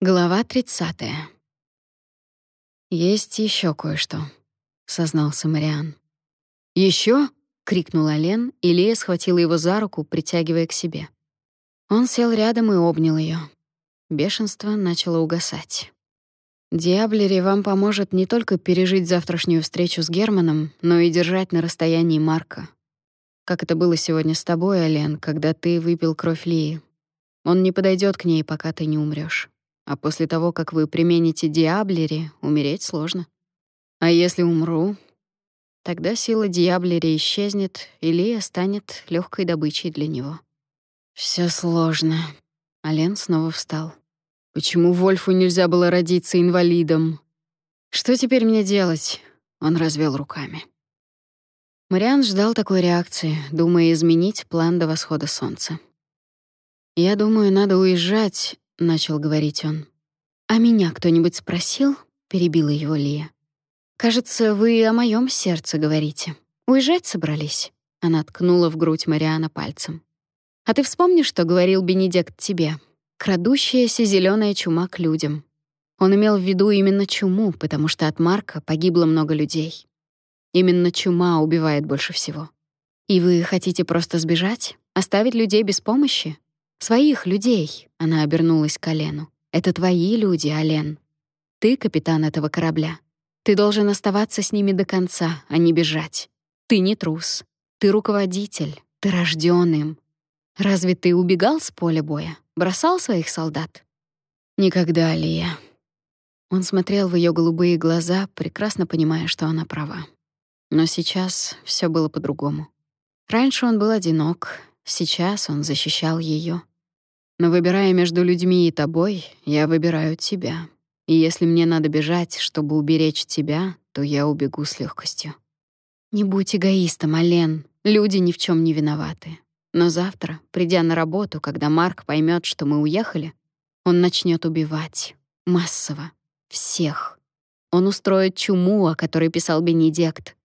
Глава 30. Есть еще кое-что, сознался Мариан. Еще? крикнула Лен, и Лия схватила его за руку, притягивая к себе. Он сел рядом и обнял ее. Бешенство начало угасать. Диаблери вам поможет не только пережить завтрашнюю встречу с Германом, но и держать на расстоянии Марка. Как это было сегодня с тобой, Ален, когда ты выпил кровь Лии. Он не подойдет к ней, пока ты не умрешь. А после того, как вы примените Диаблери, умереть сложно. А если умру, тогда сила Диаблери исчезнет, и Лия станет легкой добычей для него. Все сложно. Ален снова встал. Почему Вольфу нельзя было родиться инвалидом? Что теперь мне делать? Он развел руками. Мариан ждал такой реакции, думая изменить план до восхода солнца. «Я думаю, надо уезжать, — начал говорить он. «А меня кто-нибудь спросил?» — перебила его Лия. «Кажется, вы о моем сердце говорите. Уезжать собрались?» Она ткнула в грудь Мариана пальцем. «А ты вспомни, что говорил Бенедикт тебе? Крадущаяся зеленая чума к людям. Он имел в виду именно чуму, потому что от Марка погибло много людей. Именно чума убивает больше всего. И вы хотите просто сбежать? Оставить людей без помощи? Своих людей, она обернулась к Олену. Это твои люди, Ален. Ты капитан этого корабля. Ты должен оставаться с ними до конца, а не бежать. Ты не трус. Ты руководитель. Ты рождён им. Разве ты убегал с поля боя? Бросал своих солдат? Никогда, Лия. Он смотрел в её голубые глаза, прекрасно понимая, что она права. Но сейчас всё было по-другому. Раньше он был одинок, сейчас он защищал её. Но выбирая между людьми и тобой, я выбираю тебя. И если мне надо бежать, чтобы уберечь тебя, то я убегу с легкостью. Не будь эгоистом, Ален. Люди ни в чем не виноваты. Но завтра, придя на работу, когда Марк поймет, что мы уехали, он начнет убивать. Массово. Всех. Он устроит чуму, о которой писал Бенедикт.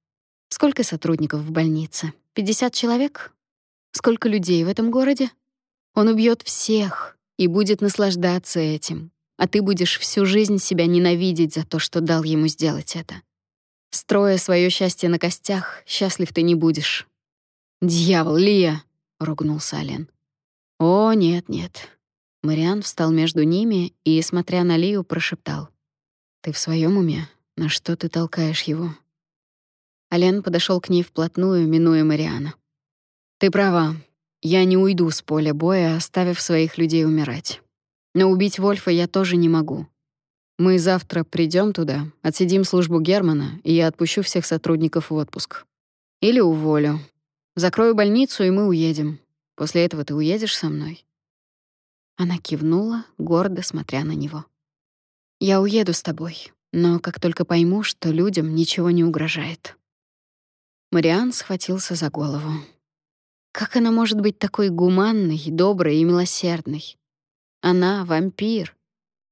Сколько сотрудников в больнице? 50 человек? Сколько людей в этом городе? Он убьет всех и будет наслаждаться этим, а ты будешь всю жизнь себя ненавидеть за то, что дал ему сделать это. Строя свое счастье на костях, счастлив ты не будешь. «Дьявол, Лия!» — ругнулся Ален. «О, нет, нет». Мариан встал между ними и, смотря на Лию, прошептал. «Ты в своем уме? На что ты толкаешь его?» Ален подошел к ней вплотную, минуя Мариана. «Ты права. Я не уйду с поля боя, оставив своих людей умирать. Но убить Вольфа я тоже не могу. Мы завтра придем туда, отсидим службу Германа, и я отпущу всех сотрудников в отпуск. Или уволю. Закрою больницу, и мы уедем. После этого ты уедешь со мной?» Она кивнула, гордо смотря на него. «Я уеду с тобой, но как только пойму, что людям ничего не угрожает». Мариан схватился за голову. Как она может быть такой гуманной, доброй и милосердной? Она — вампир.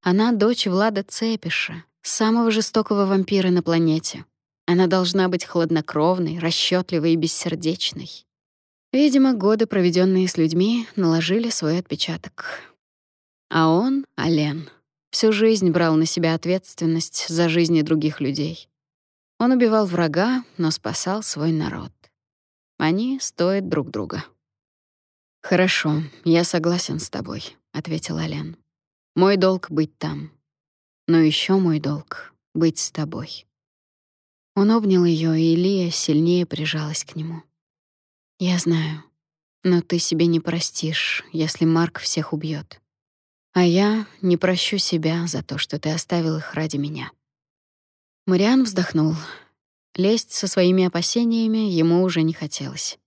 Она — дочь Влада Цепиша, самого жестокого вампира на планете. Она должна быть хладнокровной, расчетливой и бессердечной. Видимо, годы, проведенные с людьми, наложили свой отпечаток. А он, Ален, всю жизнь брал на себя ответственность за жизни других людей. Он убивал врага, но спасал свой народ. Они стоят друг друга. Хорошо, я согласен с тобой, ответил Ален. Мой долг быть там. Но еще мой долг быть с тобой. Он обнял ее, и Лия сильнее прижалась к нему. Я знаю, но ты себе не простишь, если Марк всех убьет. А я не прощу себя за то, что ты оставил их ради меня. Мариан вздохнул. Лезть со своими опасениями ему уже не хотелось.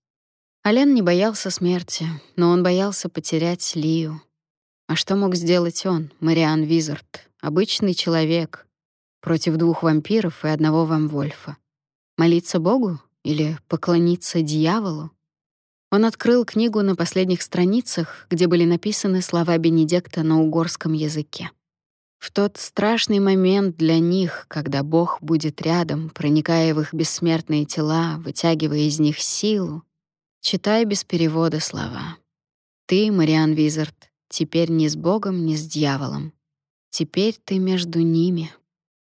Ален не боялся смерти, но он боялся потерять Лию. А что мог сделать он, Мариан Визард, обычный человек, против двух вампиров и одного вамвольфа? Молиться Богу или поклониться дьяволу? Он открыл книгу на последних страницах, где были написаны слова Бенедикта на угорском языке. В тот страшный момент для них, когда Бог будет рядом, проникая в их бессмертные тела, вытягивая из них силу, читай без перевода слова. Ты, Мариан Визард, теперь не с Богом, не с дьяволом. Теперь ты между ними.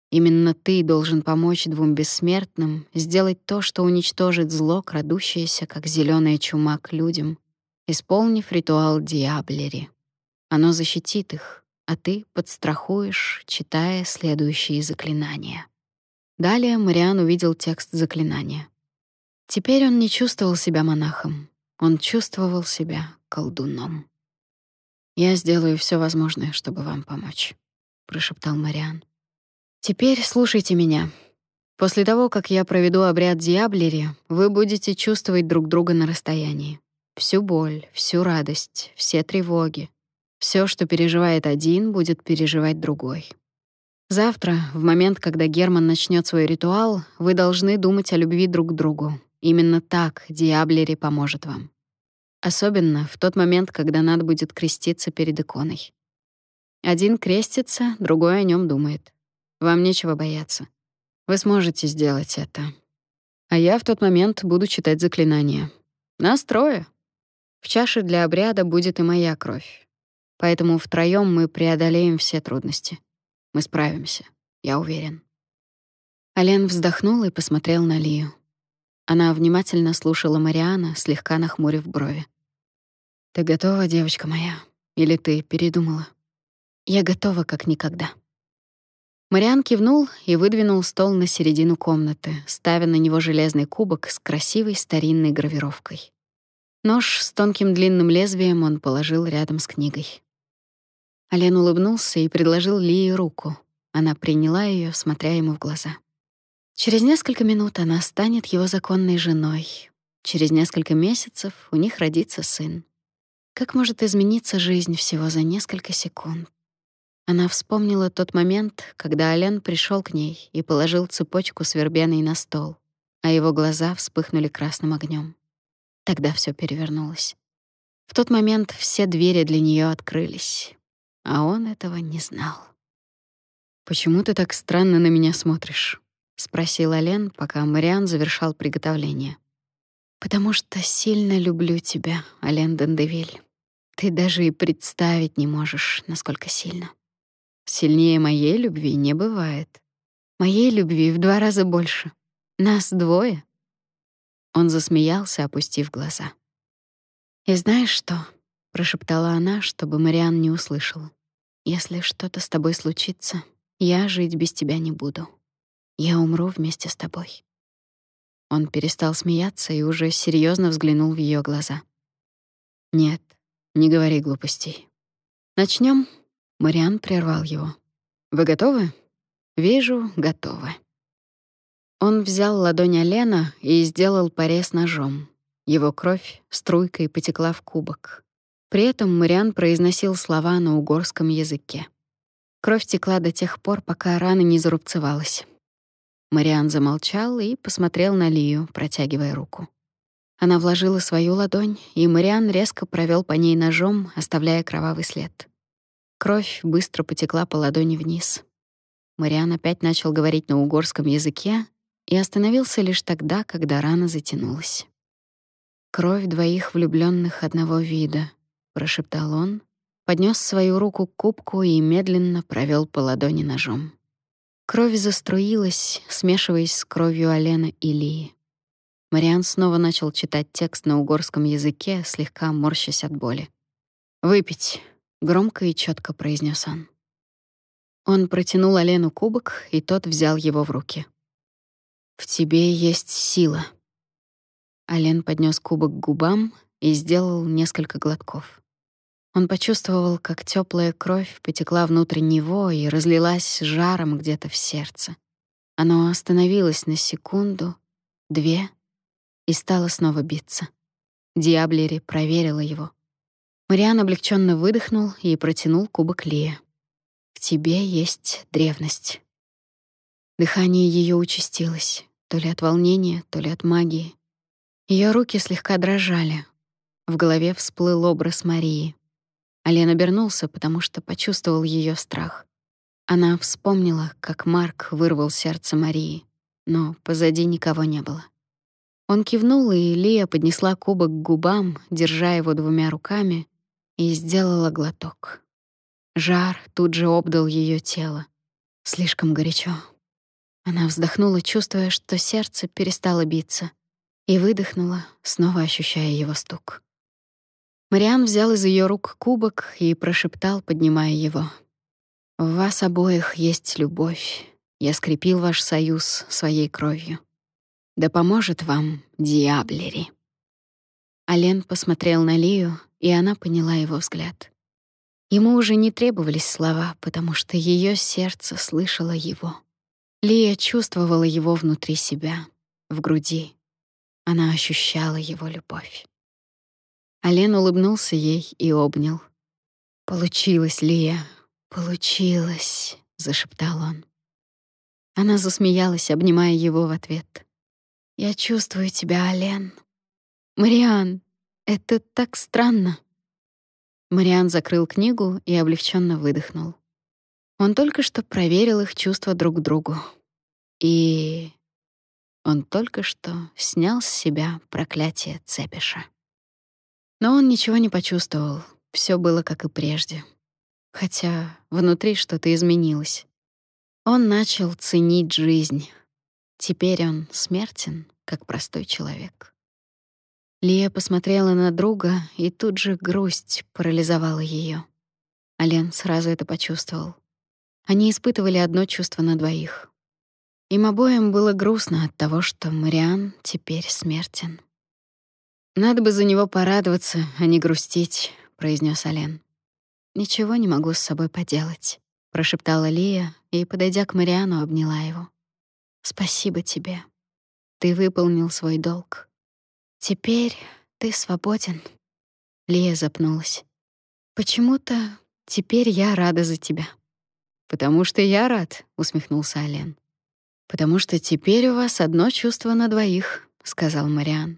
Именно ты должен помочь двум бессмертным сделать то, что уничтожит зло, крадущееся, как зеленая чума к людям, исполнив ритуал Диаблери. Оно защитит их, а ты подстрахуешь, читая следующие заклинания. Далее Мариан увидел текст заклинания. Теперь он не чувствовал себя монахом, он чувствовал себя колдуном. «Я сделаю все возможное, чтобы вам помочь», — прошептал Мариан. «Теперь слушайте меня. После того, как я проведу обряд Диаблери, вы будете чувствовать друг друга на расстоянии. Всю боль, всю радость, все тревоги. Все, что переживает один, будет переживать другой. Завтра, в момент, когда Герман начнет свой ритуал, вы должны думать о любви друг к другу. Именно так Диаблери поможет вам. Особенно в тот момент, когда надо будет креститься перед иконой. Один крестится, другой о нем думает. Вам нечего бояться. Вы сможете сделать это. А я в тот момент буду читать заклинания. Настрое. В чаше для обряда будет и моя кровь. Поэтому втроём мы преодолеем все трудности. Мы справимся, я уверен. Ален вздохнул и посмотрел на Лию. Она внимательно слушала Мариана, слегка нахмурив брови. «Ты готова, девочка моя? Или ты передумала?» «Я готова, как никогда». Мариан кивнул и выдвинул стол на середину комнаты, ставя на него железный кубок с красивой старинной гравировкой. Нож с тонким длинным лезвием он положил рядом с книгой. Ален улыбнулся и предложил Лии руку. Она приняла ее, смотря ему в глаза. Через несколько минут она станет его законной женой. Через несколько месяцев у них родится сын. Как может измениться жизнь всего за несколько секунд? Она вспомнила тот момент, когда Ален пришел к ней и положил цепочку с вербеной на стол, а его глаза вспыхнули красным огнем. Тогда все перевернулось. В тот момент все двери для нее открылись, а он этого не знал. «Почему ты так странно на меня смотришь?» — спросил Ален, пока Мариан завершал приготовление. «Потому что сильно люблю тебя, Ален Дендевиль. Ты даже и представить не можешь, насколько сильно. Сильнее моей любви не бывает. Моей любви в два раза больше. Нас двое». Он засмеялся, опустив глаза. «И знаешь что?» — прошептала она, чтобы Мариан не услышал. «Если что-то с тобой случится, я жить без тебя не буду». Я умру вместе с тобой. Он перестал смеяться и уже серьезно взглянул в ее глаза. Нет, не говори глупостей. Начнем. Мариан прервал его. Вы готовы? Вижу, готовы. Он взял ладонь Алена и сделал порез ножом. Его кровь струйкой потекла в кубок. При этом Мариан произносил слова на угорском языке. Кровь текла до тех пор, пока рана не зарубцевалась. Мариан замолчал и посмотрел на Лию, протягивая руку. Она вложила свою ладонь, и Мариан резко провел по ней ножом, оставляя кровавый след. Кровь быстро потекла по ладони вниз. Мариан опять начал говорить на угорском языке и остановился лишь тогда, когда рана затянулась. «Кровь двоих влюбленных одного вида», — прошептал он, поднес свою руку к кубку и медленно провел по ладони ножом. Кровь заструилась, смешиваясь с кровью Алена и Лии. Мариан снова начал читать текст на угорском языке, слегка морщась от боли. «Выпить», — громко и четко произнес он. Он протянул Алену кубок, и тот взял его в руки. «В тебе есть сила». Ален поднес кубок к губам и сделал несколько глотков. Он почувствовал, как теплая кровь потекла внутрь него и разлилась жаром где-то в сердце. Оно остановилось на секунду, две и стало снова биться. Диаблери проверила его. Мариан облегченно выдохнул и протянул кубок Лия. «В тебе есть древность». Дыхание ее участилось, то ли от волнения, то ли от магии. Ее руки слегка дрожали. В голове всплыл образ Марии. Ален обернулся, потому что почувствовал ее страх. Она вспомнила, как Марк вырвал сердце Марии, но позади никого не было. Он кивнул, и Лия поднесла кубок к губам, держа его двумя руками, и сделала глоток. Жар тут же обдал ее тело. Слишком горячо. Она вздохнула, чувствуя, что сердце перестало биться, и выдохнула, снова ощущая его стук. Мариан взял из ее рук кубок и прошептал, поднимая его. «В вас обоих есть любовь. Я скрепил ваш союз своей кровью. Да поможет вам Диаблери». Ален посмотрел на Лию, и она поняла его взгляд. Ему уже не требовались слова, потому что ее сердце слышало его. Лия чувствовала его внутри себя, в груди. Она ощущала его любовь. Ален улыбнулся ей и обнял. «Получилось, Лия, получилось», — зашептал он. Она засмеялась, обнимая его в ответ. «Я чувствую тебя, Ален. Мариан, это так странно». Мариан закрыл книгу и облегченно выдохнул. Он только что проверил их чувства друг к другу. И он только что снял с себя проклятие Цепиша. Но он ничего не почувствовал. Все было как и прежде. Хотя внутри что-то изменилось. Он начал ценить жизнь. Теперь он смертен, как простой человек. Лия посмотрела на друга, и тут же грусть парализовала ее. Ален сразу это почувствовал. Они испытывали одно чувство на двоих. Им обоим было грустно от того, что Мариан теперь смертен. «Надо бы за него порадоваться, а не грустить», — произнес Ален. «Ничего не могу с собой поделать», — прошептала Лия и, подойдя к Мариану, обняла его. «Спасибо тебе. Ты выполнил свой долг. Теперь ты свободен. Лия запнулась. Почему-то теперь я рада за тебя. Потому что я рад, усмехнулся Ален. Потому что теперь у вас одно чувство на двоих, сказал Мариан.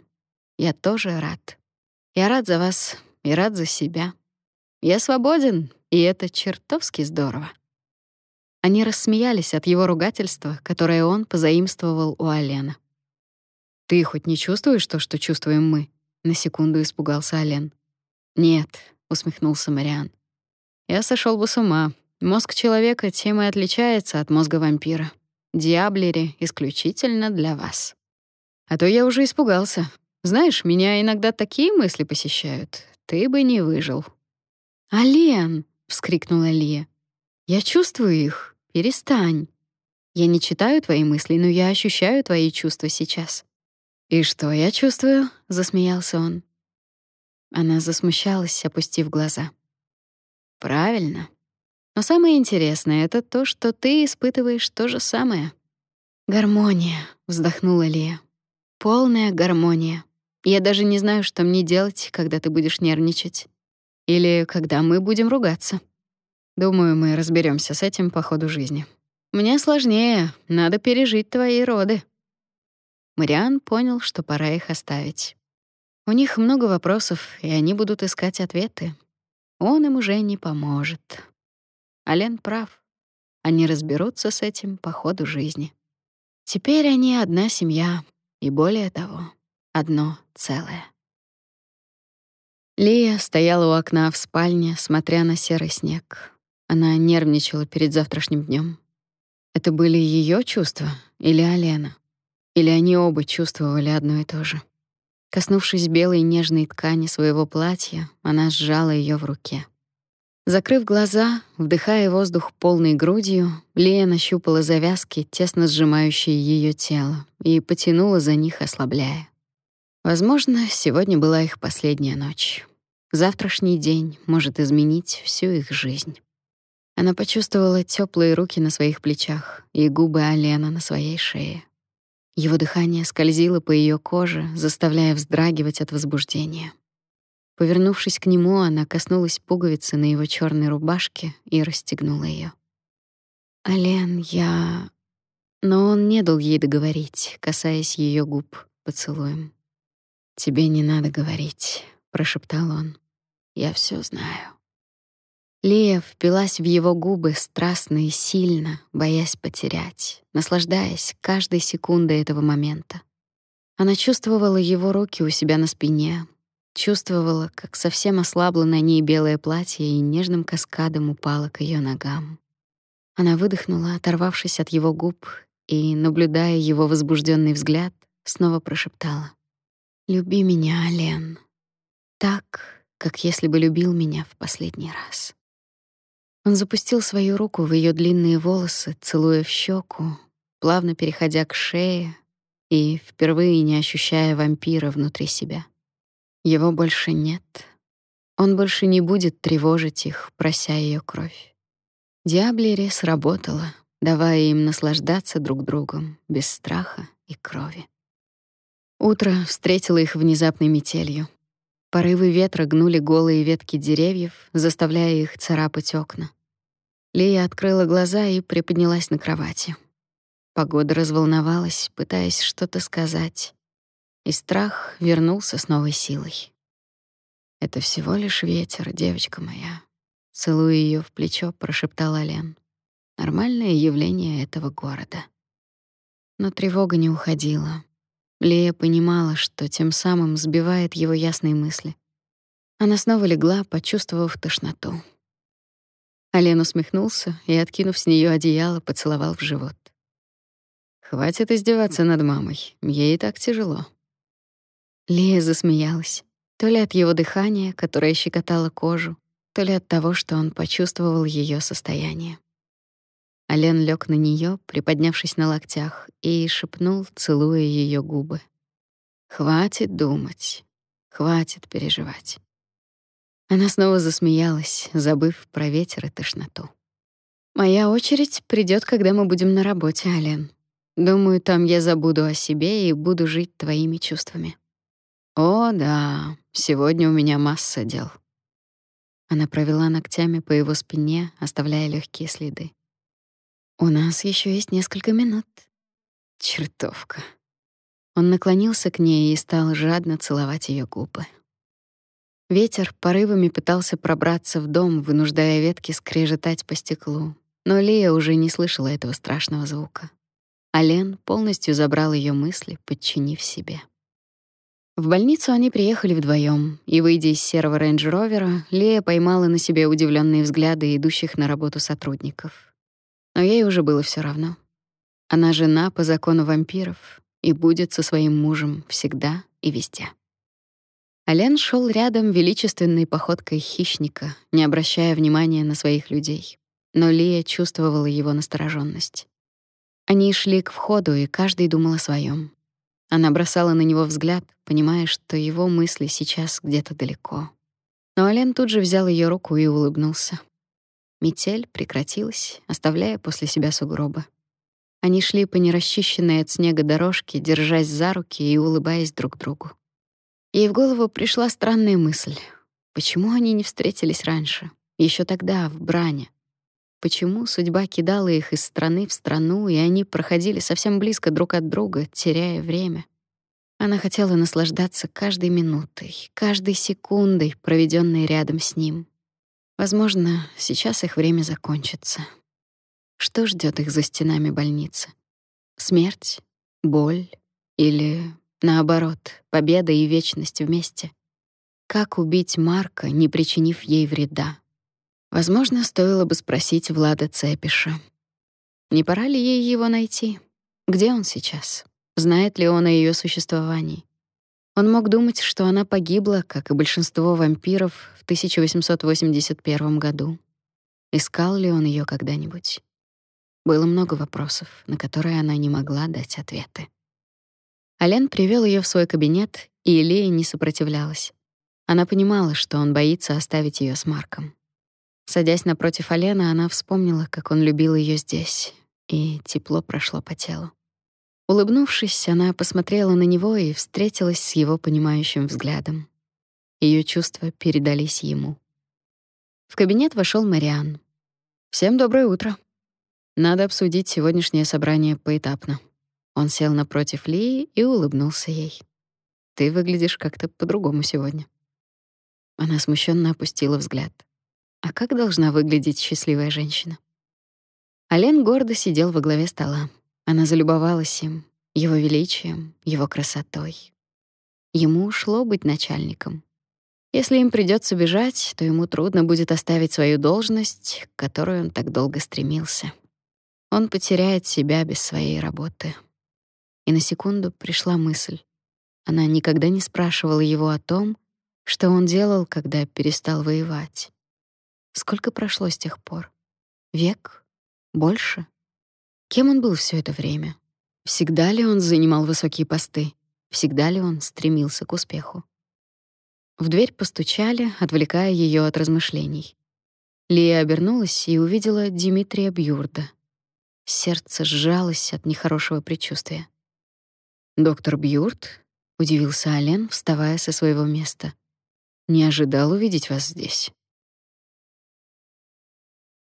Я тоже рад. Я рад за вас и рад за себя. Я свободен, и это чертовски здорово. Они рассмеялись от его ругательства, которое он позаимствовал у Алена. Ты хоть не чувствуешь то, что чувствуем мы? На секунду испугался Ален. Нет, усмехнулся Мариан. Я сошел бы с ума. Мозг человека тем и отличается от мозга вампира. Диаблери исключительно для вас. А то я уже испугался. Знаешь, меня иногда такие мысли посещают. Ты бы не выжил. Ален, вскрикнула Лия. Я чувствую их. Перестань. Я не читаю твои мысли, но я ощущаю твои чувства сейчас. «И что я чувствую?» — засмеялся он. Она засмущалась, опустив глаза. «Правильно. Но самое интересное — это то, что ты испытываешь то же самое». «Гармония», — вздохнула Лия. «Полная гармония. Я даже не знаю, что мне делать, когда ты будешь нервничать. Или когда мы будем ругаться. Думаю, мы разберемся с этим по ходу жизни. Мне сложнее, надо пережить твои роды». Мариан понял, что пора их оставить. У них много вопросов, и они будут искать ответы. Он им уже не поможет. Ален прав. Они разберутся с этим по ходу жизни. Теперь они одна семья, и более того, одно целое. Лия стояла у окна в спальне, смотря на серый снег. Она нервничала перед завтрашним днем. Это были ее чувства или Алена? Или они оба чувствовали одно и то же. Коснувшись белой нежной ткани своего платья, она сжала ее в руке. Закрыв глаза, вдыхая воздух полной грудью, Лия нащупала завязки, тесно сжимающие ее тело, и потянула за них, ослабляя. Возможно, сегодня была их последняя ночь. Завтрашний день может изменить всю их жизнь. Она почувствовала теплые руки на своих плечах и губы Алена на своей шее. Его дыхание скользило по ее коже, заставляя вздрагивать от возбуждения. Повернувшись к нему, она коснулась пуговицы на его черной рубашке и расстегнула ее. «Ален, я...» Но он не дал ей договорить, касаясь ее губ поцелуем. «Тебе не надо говорить», — прошептал он. «Я все знаю». Лия впилась в его губы страстно и сильно, боясь потерять, наслаждаясь каждой секундой этого момента. Она чувствовала его руки у себя на спине, чувствовала, как совсем ослабло на ней белое платье и нежным каскадом упало к ее ногам. Она выдохнула, оторвавшись от его губ, и, наблюдая его возбужденный взгляд, снова прошептала: "Люби меня, Ален, так, как если бы любил меня в последний раз". Он запустил свою руку в ее длинные волосы, целуя в щеку, плавно переходя к шее и впервые не ощущая вампира внутри себя. Его больше нет. Он больше не будет тревожить их, прося ее кровь. Диаблери сработала, давая им наслаждаться друг другом без страха и крови. Утро встретило их внезапной метелью. Порывы ветра гнули голые ветки деревьев, заставляя их царапать окна. Лия открыла глаза и приподнялась на кровати. Погода разволновалась, пытаясь что-то сказать, и страх вернулся с новой силой. Это всего лишь ветер, девочка моя. Целуя ее в плечо, прошептала Лен. Нормальное явление этого города. Но тревога не уходила. Лея понимала, что тем самым сбивает его ясные мысли. Она снова легла, почувствовав тошноту. Ален усмехнулся и, откинув с нее одеяло, поцеловал в живот. «Хватит издеваться над мамой, ей так тяжело». Лея засмеялась, то ли от его дыхания, которое щекотало кожу, то ли от того, что он почувствовал ее состояние. Ален лег на нее, приподнявшись на локтях, и шепнул, целуя ее губы. «Хватит думать, хватит переживать». Она снова засмеялась, забыв про ветер и тошноту. «Моя очередь придет, когда мы будем на работе, Ален. Думаю, там я забуду о себе и буду жить твоими чувствами». «О, да, сегодня у меня масса дел». Она провела ногтями по его спине, оставляя легкие следы. У нас еще есть несколько минут. Чертовка. Он наклонился к ней и стал жадно целовать ее губы. Ветер порывами пытался пробраться в дом, вынуждая ветки скрежетать по стеклу, но Лия уже не слышала этого страшного звука. Ален полностью забрал ее мысли, подчинив себе. В больницу они приехали вдвоем, и, выйдя из серого рейндж-ровера, Лия поймала на себе удивленные взгляды идущих на работу сотрудников но ей уже было все равно. Она жена по закону вампиров и будет со своим мужем всегда и везде. Ален шел рядом величественной походкой хищника, не обращая внимания на своих людей. Но Лия чувствовала его настороженность. Они шли к входу, и каждый думал о своем. Она бросала на него взгляд, понимая, что его мысли сейчас где-то далеко. Но Ален тут же взял ее руку и улыбнулся. Метель прекратилась, оставляя после себя сугробы. Они шли по нерасчищенной от снега дорожке, держась за руки и улыбаясь друг другу. Ей в голову пришла странная мысль. Почему они не встретились раньше, еще тогда, в Бране? Почему судьба кидала их из страны в страну, и они проходили совсем близко друг от друга, теряя время? Она хотела наслаждаться каждой минутой, каждой секундой, проведенной рядом с ним, Возможно, сейчас их время закончится. Что ждет их за стенами больницы? Смерть, боль или, наоборот, победа и вечность вместе? Как убить Марка, не причинив ей вреда? Возможно, стоило бы спросить Влада Цепиша. Не пора ли ей его найти? Где он сейчас? Знает ли он о ее существовании? Он мог думать, что она погибла, как и большинство вампиров, в 1881 году. Искал ли он ее когда-нибудь? Было много вопросов, на которые она не могла дать ответы. Ален привел ее в свой кабинет, и Элея не сопротивлялась. Она понимала, что он боится оставить ее с Марком. Садясь напротив Алена, она вспомнила, как он любил ее здесь, и тепло прошло по телу. Улыбнувшись, она посмотрела на него и встретилась с его понимающим взглядом. Ее чувства передались ему. В кабинет вошел Мариан. Всем доброе утро. Надо обсудить сегодняшнее собрание поэтапно. Он сел напротив Лии и улыбнулся ей. Ты выглядишь как-то по-другому сегодня. Она смущенно опустила взгляд. А как должна выглядеть счастливая женщина? Ален гордо сидел во главе стола. Она залюбовалась им, его величием, его красотой. Ему шло быть начальником, Если им придется бежать, то ему трудно будет оставить свою должность, к которой он так долго стремился. Он потеряет себя без своей работы. И на секунду пришла мысль. Она никогда не спрашивала его о том, что он делал, когда перестал воевать. Сколько прошло с тех пор? Век? Больше? Кем он был все это время? Всегда ли он занимал высокие посты? Всегда ли он стремился к успеху? В дверь постучали, отвлекая ее от размышлений. Лия обернулась и увидела Дмитрия Бьюрда. Сердце сжалось от нехорошего предчувствия. «Доктор Бьюрд?» — удивился Ален, вставая со своего места. «Не ожидал увидеть вас здесь».